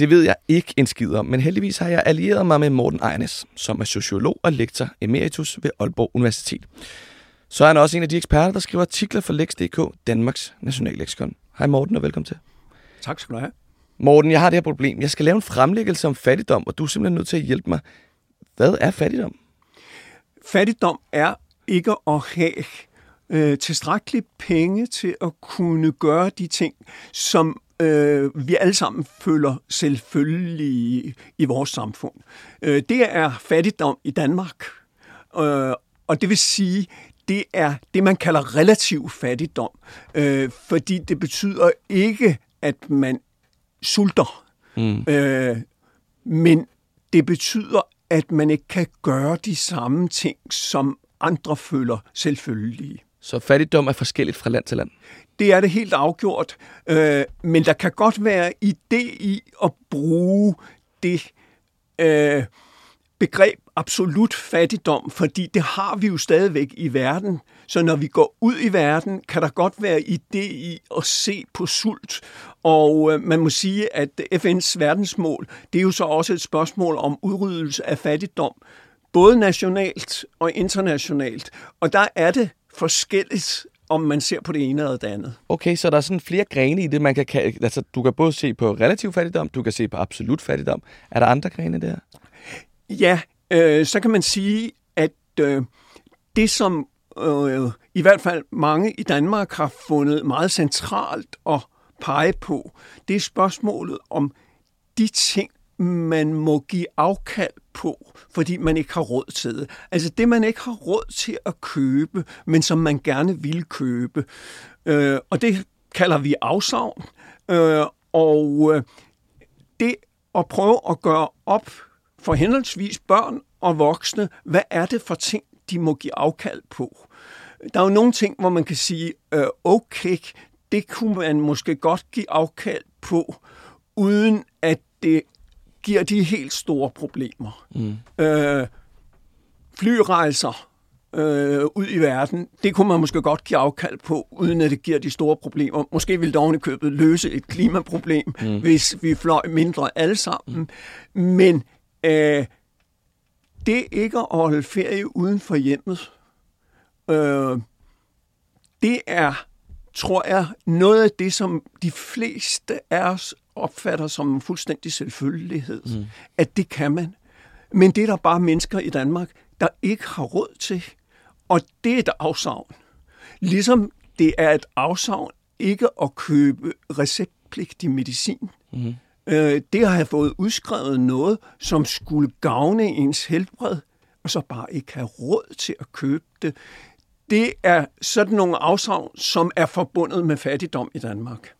Det ved jeg ikke en skid om, men heldigvis har jeg allieret mig med Morten Ejernes, som er sociolog og lektor emeritus ved Aalborg Universitet. Så er han også en af de eksperter, der skriver artikler for Lex.dk, Danmarks nationalleksikon. Hej Morten, og velkommen til. Tak skal du have. Morten, jeg har det her problem. Jeg skal lave en fremlæggelse om fattigdom, og du er simpelthen nødt til at hjælpe mig. Hvad er fattigdom? Fattigdom er ikke at have øh, tilstrækkeligt penge til at kunne gøre de ting, som øh, vi alle sammen føler selvfølgelig i vores samfund. Øh, det er fattigdom i Danmark, øh, og det vil sige, det er det, man kalder relativ fattigdom, øh, fordi det betyder ikke, at man sulter, mm. øh, men det betyder, at man ikke kan gøre de samme ting, som andre føler selvfølgelige. Så fattigdom er forskelligt fra land til land? Det er det helt afgjort, øh, men der kan godt være idé i at bruge det øh, begreb absolut fattigdom, fordi det har vi jo stadigvæk i verden. Så når vi går ud i verden, kan der godt være idé i at se på sult. Og øh, man må sige, at FN's verdensmål, det er jo så også et spørgsmål om udryddelse af fattigdom, både nationalt og internationalt. Og der er det forskelligt, om man ser på det ene eller det andet. Okay, så der er sådan flere grene i det, man kan altså du kan både se på relativ fattigdom, du kan se på absolut fattigdom. Er der andre grene der? Ja, øh, så kan man sige, at øh, det som øh, i hvert fald mange i Danmark har fundet meget centralt at pege på, det er spørgsmålet om de ting, man må give afkald på, fordi man ikke har råd til det. Altså det, man ikke har råd til at købe, men som man gerne vil købe. Øh, og det kalder vi afsavn. Øh, og øh, det at prøve at gøre op for henholdsvis børn og voksne, hvad er det for ting, de må give afkald på. Der er jo nogle ting, hvor man kan sige, øh, okay, det kunne man måske godt give afkald på, uden at det giver de helt store problemer. Mm. Øh, flyrejser øh, ud i verden, det kunne man måske godt give afkald på, uden at det giver de store problemer. Måske ville det købet løse et klimaproblem, mm. hvis vi fløj mindre alle sammen. Mm. Men øh, det ikke at holde ferie uden for hjemmet, øh, det er, tror jeg, noget af det, som de fleste af os opfatter som en fuldstændig selvfølgelighed, mm. at det kan man. Men det er der bare mennesker i Danmark, der ikke har råd til. Og det er et afsavn. Ligesom det er et afsavn ikke at købe receptpligtig medicin. Mm. Øh, det at have fået udskrevet noget, som skulle gavne ens helbred, og så bare ikke have råd til at købe det, det er sådan nogle afsavn, som er forbundet med fattigdom i Danmark.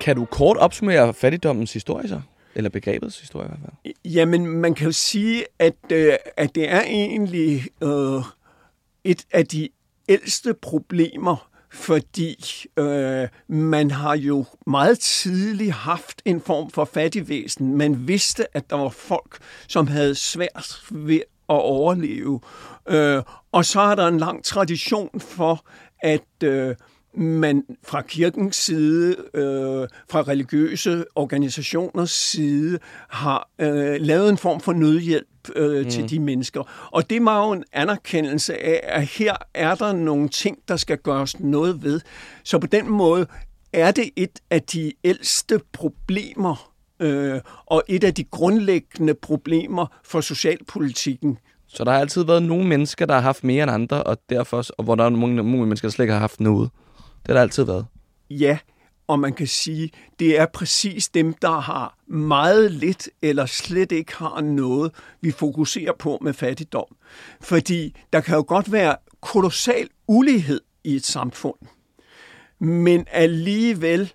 Kan du kort opsummere fattigdommens historie så? Eller begrebets historie i hvert fald? Jamen, man kan jo sige, at, øh, at det er egentlig øh, et af de ældste problemer, fordi øh, man har jo meget tidligt haft en form for fattigvæsen. Man vidste, at der var folk, som havde svært ved overleve. Øh, og så er der en lang tradition for, at øh, man fra kirkens side, øh, fra religiøse organisationers side, har øh, lavet en form for nødhjælp øh, mm. til de mennesker. Og det er jo en anerkendelse af, at her er der nogle ting, der skal gøres noget ved. Så på den måde er det et af de ældste problemer, øh, og et af de grundlæggende problemer for socialpolitikken. Så der har altid været nogle mennesker, der har haft mere end andre, og derfor, og hvor der er nogle, nogle mennesker, der slet ikke har haft noget. Det har der altid været. Ja, og man kan sige, det er præcis dem, der har meget lidt eller slet ikke har noget, vi fokuserer på med fattigdom. Fordi der kan jo godt være kolossal ulighed i et samfund, men alligevel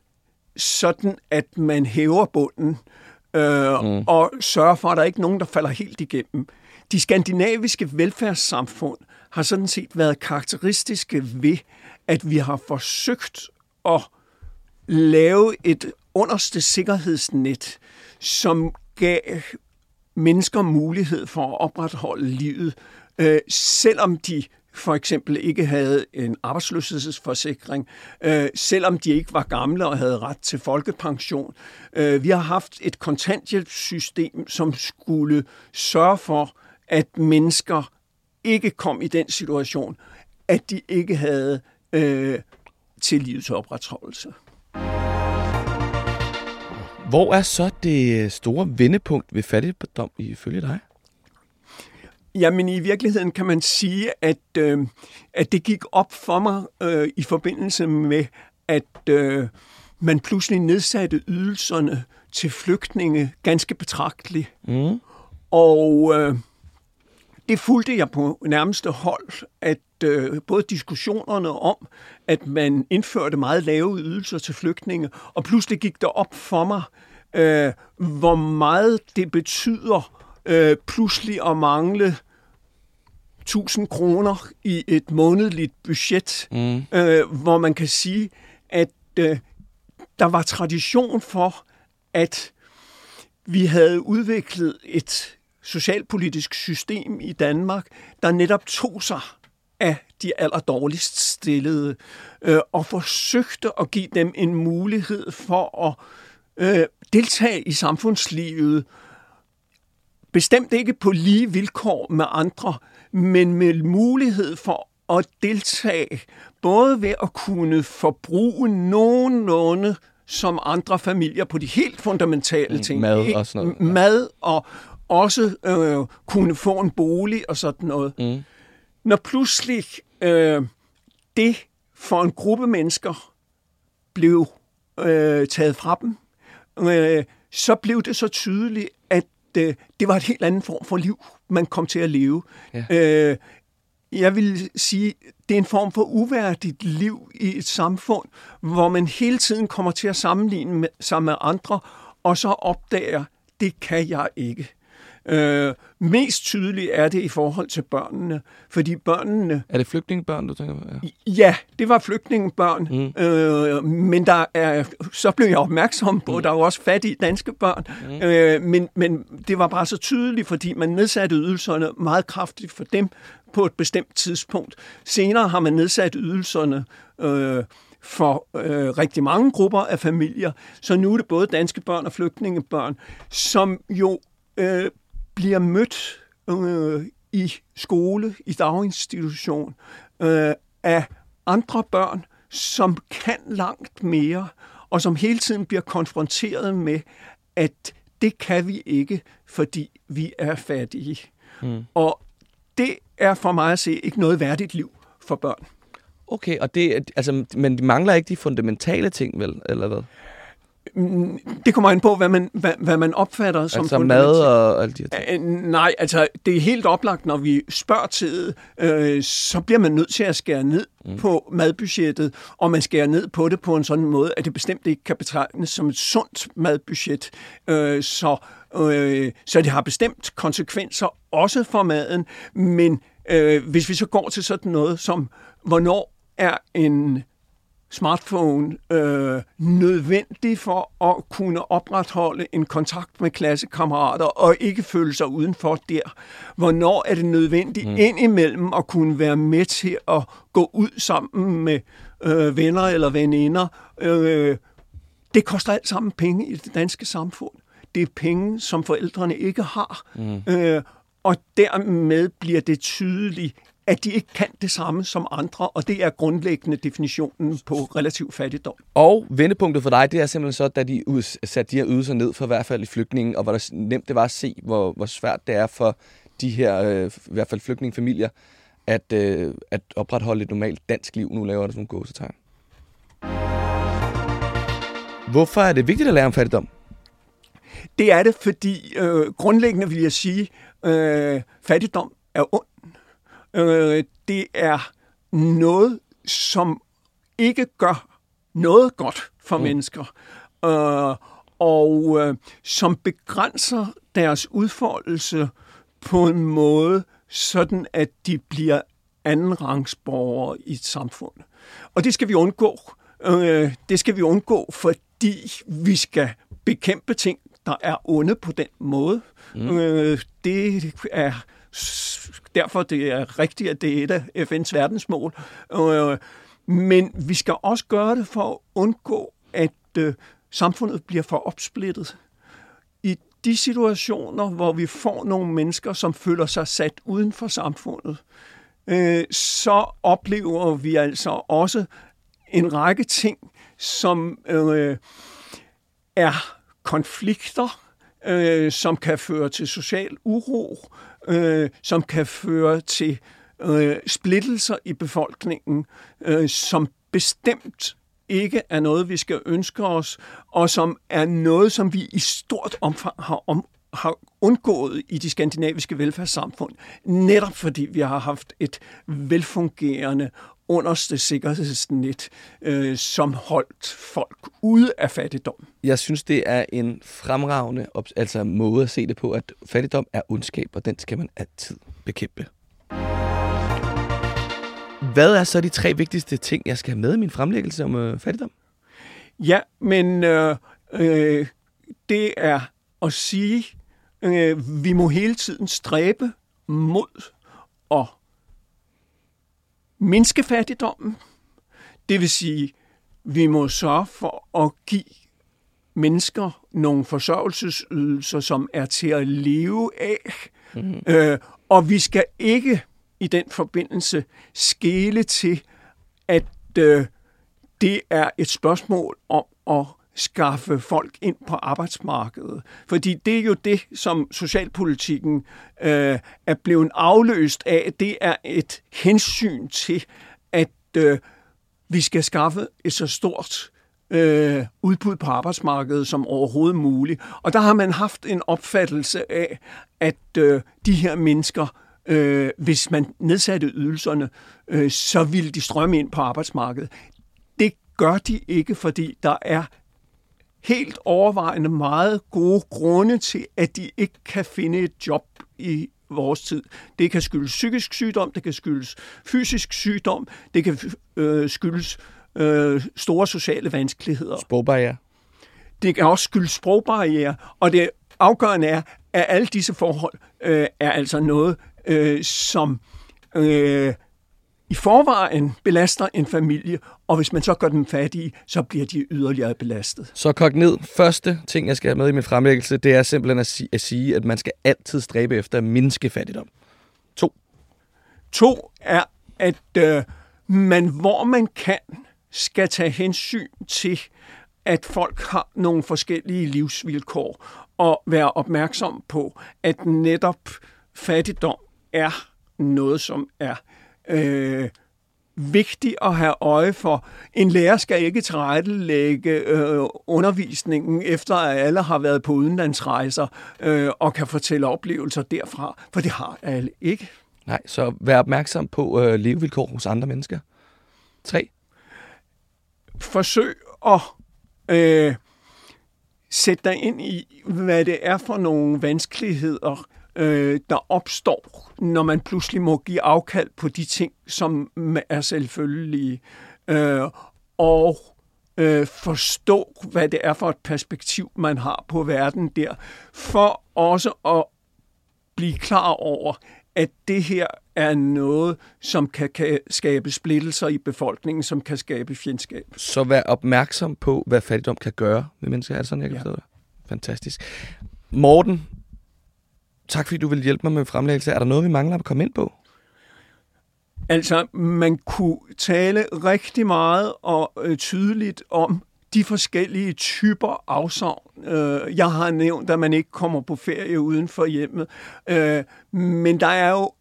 sådan, at man hæver bunden øh, mm. og sørger for, at der ikke er nogen, der falder helt igennem. De skandinaviske velfærdssamfund har sådan set været karakteristiske ved, at vi har forsøgt at lave et underste sikkerhedsnet, som gav mennesker mulighed for at opretholde livet, øh, selvom de for eksempel ikke havde en arbejdsløshedsforsikring, øh, selvom de ikke var gamle og havde ret til folkepension. Øh, vi har haft et kontanthjælpssystem, som skulle sørge for, at mennesker ikke kom i den situation, at de ikke havde øh, til livets opretholdelse. Hvor er så det øh, store vendepunkt ved fattigdom ifølge dig? Jamen i virkeligheden kan man sige, at, øh, at det gik op for mig øh, i forbindelse med, at øh, man pludselig nedsatte ydelserne til flygtninge ganske betragteligt. Mm. Og øh, det fulgte jeg på nærmeste hold, at øh, både diskussionerne om, at man indførte meget lave ydelser til flygtninge, og pludselig gik det op for mig, øh, hvor meget det betyder øh, pludselig at mangle 1000 kroner i et månedligt budget, mm. øh, hvor man kan sige, at øh, der var tradition for, at vi havde udviklet et socialpolitisk system i Danmark, der netop tog sig af de allerdårligst stillede, øh, og forsøgte at give dem en mulighed for at øh, deltage i samfundslivet, bestemt ikke på lige vilkår med andre, men med mulighed for at deltage, både ved at kunne forbruge nogenlunde som andre familier på de helt fundamentale mm, ting. Mad og sådan noget. Mad og også øh, kunne få en bolig og sådan noget. Mm. Når pludselig øh, det for en gruppe mennesker blev øh, taget fra dem, øh, så blev det så tydeligt, at øh, det var et helt andet form for liv, man kom til at leve. Ja. Øh, jeg vil sige, det er en form for uværdigt liv i et samfund, hvor man hele tiden kommer til at sammenligne sig med andre, og så opdager, det kan jeg ikke. Øh, mest tydeligt er det i forhold til børnene, fordi børnene... Er det flygtningebørn, du tænker på? Ja, ja det var flygtningebørn, mm. øh, men der er, så blev jeg opmærksom på, mm. der er jo også fattige danske børn, mm. øh, men, men det var bare så tydeligt, fordi man nedsatte ydelserne meget kraftigt for dem på et bestemt tidspunkt. Senere har man nedsat ydelserne øh, for øh, rigtig mange grupper af familier, så nu er det både danske børn og flygtningebørn, som jo øh, bliver mødt øh, i skole, i daginstitution, øh, af andre børn, som kan langt mere, og som hele tiden bliver konfronteret med, at det kan vi ikke, fordi vi er fattige. Mm. Og det er for mig at se ikke noget værdigt liv for børn. Okay, og det, altså, men de mangler ikke de fundamentale ting, vel, eller hvad? Mm, det kommer ind på, hvad man, hvad, hvad man opfatter som Altså mad og alt de ting? Nej, altså det er helt oplagt, når vi spørger til, øh, så bliver man nødt til at skære ned mm. på madbudgettet, og man skærer ned på det på en sådan måde, at det bestemt ikke kan betragtes som et sundt madbudget. Øh, så, øh, så det har bestemt konsekvenser også for maden, men øh, hvis vi så går til sådan noget som, hvornår er en smartphone øh, nødvendig for at kunne opretholde en kontakt med klassekammerater og ikke føle sig udenfor der. Hvornår er det nødvendigt mm. indimellem at kunne være med til at gå ud sammen med øh, venner eller veninder? Øh, det koster alt sammen penge i det danske samfund. Det er penge, som forældrene ikke har. Mm. Øh, og dermed bliver det tydeligt, at de ikke kan det samme som andre, og det er grundlæggende definitionen på relativ fattigdom. Og vendepunktet for dig, det er simpelthen så, da de satte de her ydelser ned for i hvert fald i flygtningen, og hvor der nemt det var at se, hvor, hvor svært det er for de her, øh, i hvert fald flygtningefamilier, at, øh, at opretholde et normalt dansk liv. Nu laver der sådan nogle gåsetegn. Hvorfor er det vigtigt at lære om fattigdom? Det er det, fordi øh, grundlæggende vil jeg sige, øh, fattigdom er ond Øh, det er noget, som ikke gør noget godt for mm. mennesker. øh, og øh, som begrænser deres udfoldelse på en måde, sådan at de bliver andenrangsborgere i et samfund. Og det skal vi undgå. Øh, det skal vi undgå, fordi vi skal bekæmpe ting, der er onde på den måde. Mm. Øh, det er derfor det er rigtigt, at det er et af FN's verdensmål. Øh, men vi skal også gøre det for at undgå, at øh, samfundet bliver for opsplittet. I de situationer, hvor vi får nogle mennesker, som føler sig sat uden for samfundet, øh, så oplever vi altså også en række ting, som øh, er konflikter, øh, som kan føre til social uro, øh, som kan føre til øh, splittelser i befolkningen, øh, som bestemt ikke er noget, vi skal ønske os, og som er noget, som vi i stort omfang har, om, har undgået i de skandinaviske velfærdssamfund, netop fordi vi har haft et velfungerende underste sikkerhedsnet, øh, som holdt folk ude af fattigdom. Jeg synes, det er en fremragende altså måde at se det på, at fattigdom er ondskab, og den skal man altid bekæmpe. Hvad er så de tre vigtigste ting, jeg skal have med i min fremlæggelse om øh, fattigdom? Ja, men øh, øh, det er at sige, øh, vi må hele tiden stræbe mod at mindske fattigdommen. Det vil sige, vi må sørge for at give mennesker nogle forsørgelsesydelser, som er til at leve af. Mm. Øh, og vi skal ikke i den forbindelse skele til, at øh, det er et spørgsmål om at skaffe folk ind på arbejdsmarkedet. Fordi det er jo det, som socialpolitikken øh, er blevet afløst af. Det er et hensyn til, at øh, vi skal skaffe et så stort øh, udbud på arbejdsmarkedet som overhovedet muligt. Og der har man haft en opfattelse af, at øh, de her mennesker øh, hvis man nedsatte ydelserne, øh, så ville de strømme ind på arbejdsmarkedet. Det gør de ikke, fordi der er helt overvejende meget gode grunde til, at de ikke kan finde et job i vores tid. Det kan skyldes psykisk sygdom, det kan skyldes fysisk sygdom, det kan øh, skyldes øh, store sociale vanskeligheder. Sprogbarriere. Det kan også skyldes sprogbarriere, og det afgørende er, at alle disse forhold øh, er altså noget, øh, som øh, i forvejen belaster en familie, og hvis man så gør dem fattige, så bliver de yderligere belastet. Så kort ned. Første ting, jeg skal have med i min fremlæggelse, det er simpelthen at sige, at, sige, at man skal altid stræbe efter at mindske fattigdom. To. To er, at øh, man, hvor man kan, skal tage hensyn til, at folk har nogle forskellige livsvilkår, og være opmærksom på, at netop fattigdom er noget, som er øh, vigtigt at have øje for. En lærer skal ikke tilrettelægge øh, undervisningen, efter at alle har været på udenlandsrejser øh, og kan fortælle oplevelser derfra, for det har alle ikke. Nej, så vær opmærksom på øh, levevilkår hos andre mennesker. 3. Forsøg at øh, sætte dig ind i, hvad det er for nogle vanskeligheder, øh, der opstår, når man pludselig må give afkald på de ting, som er selvfølgelige, øh, og øh, forstå, hvad det er for et perspektiv, man har på verden der, for også at blive klar over, at det her er noget, som kan, kan skabe splittelser i befolkningen, som kan skabe fjendskab. Så vær opmærksom på, hvad fattigdom kan gøre med mennesker. Er det sådan, jeg kan ja. det? Fantastisk. Morten, Tak fordi du vil hjælpe mig med fremlæggelse. Er der noget, vi mangler at komme ind på? Altså, man kunne tale rigtig meget og øh, tydeligt om de forskellige typer afsavn. Øh, jeg har nævnt, at man ikke kommer på ferie uden for hjemmet. Øh, men der er jo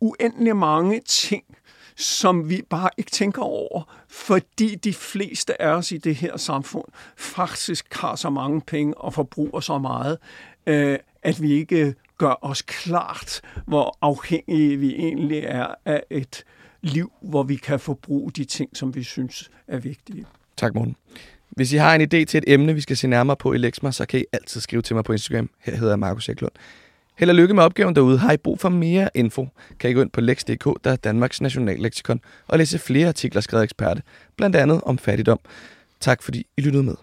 uendelig mange ting, som vi bare ikke tænker over, fordi de fleste af os i det her samfund faktisk har så mange penge og forbruger så meget, øh, at vi ikke gør os klart, hvor afhængige vi egentlig er af et liv, hvor vi kan forbruge de ting, som vi synes er vigtige. Tak, Morten. Hvis I har en idé til et emne, vi skal se nærmere på i Lexma, så kan I altid skrive til mig på Instagram. Her hedder jeg Markus Eklund. Held og lykke med opgaven derude. Har I brug for mere info, kan I gå ind på lex.dk, der er Danmarks nationalleksikon, og læse flere artikler skrevet af eksperte, blandt andet om fattigdom. Tak fordi I lyttede med.